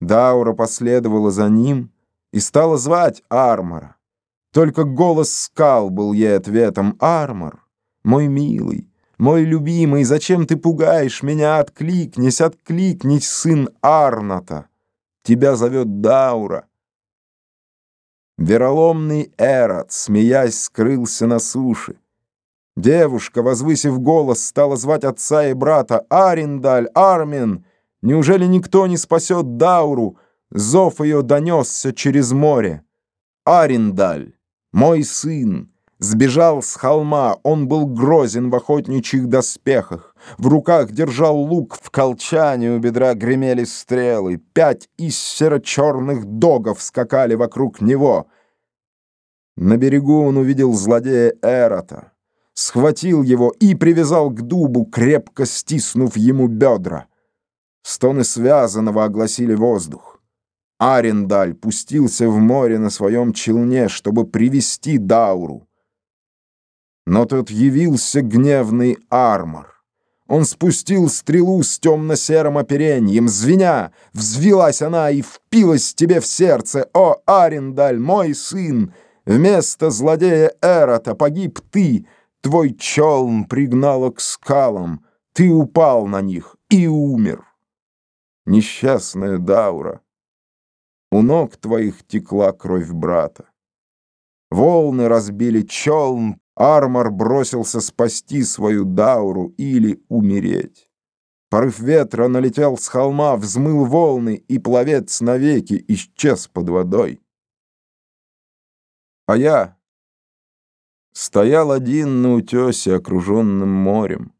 Даура последовала за ним и стала звать Армора. Только голос скал был ей ответом. «Армор, мой милый, мой любимый, зачем ты пугаешь меня? Откликнись, откликнись, сын Арната! Тебя зовет Даура!» Вероломный Эрот, смеясь, скрылся на суше. Девушка, возвысив голос, стала звать отца и брата «Ариндаль! Армин!» Неужели никто не спасет Дауру? Зов ее донесся через море. Ариндаль, мой сын, сбежал с холма. Он был грозен в охотничьих доспехах. В руках держал лук, в колчане у бедра гремели стрелы. Пять из серо-черных догов скакали вокруг него. На берегу он увидел злодея Эрота, схватил его и привязал к дубу, крепко стиснув ему бедра. Стоны связанного огласили воздух. Арендаль пустился в море на своем челне, чтобы привести Дауру. Но тут явился гневный армор. Он спустил стрелу с темно-серым опереньем. Звеня, взвилась она и впилась тебе в сердце. О, Арендаль, мой сын! Вместо злодея Эрота погиб ты. Твой челн пригнало к скалам. Ты упал на них и умер несчастная Даура. У ног твоих текла кровь брата. Волны разбили челн, Армор бросился спасти свою Дауру или умереть. Порыв ветра налетел с холма, взмыл волны, и пловец навеки исчез под водой. А я стоял один на утесе, окруженным морем,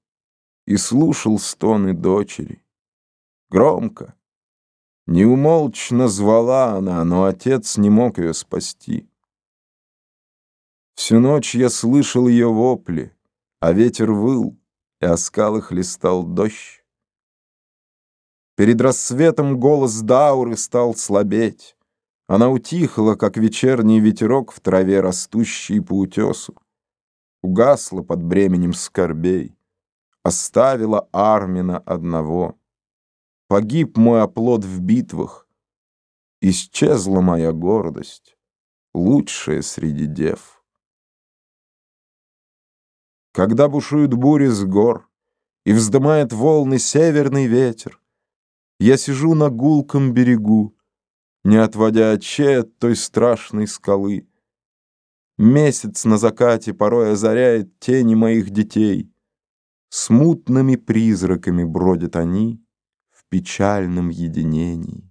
и слушал стоны дочери. Громко. Неумолчно звала она, но отец не мог ее спасти. Всю ночь я слышал ее вопли, а ветер выл, и о скалы хлестал дождь. Перед рассветом голос Дауры стал слабеть. Она утихла, как вечерний ветерок в траве, растущий по утесу. Угасла под бременем скорбей, оставила Армина одного — Погиб мой оплот в битвах, Исчезла моя гордость, Лучшая среди дев. Когда бушуют бури с гор И вздымает волны северный ветер, Я сижу на гулком берегу, Не отводя очей от той страшной скалы. Месяц на закате порой озаряет тени моих детей. Смутными призраками бродят они, печальном единении.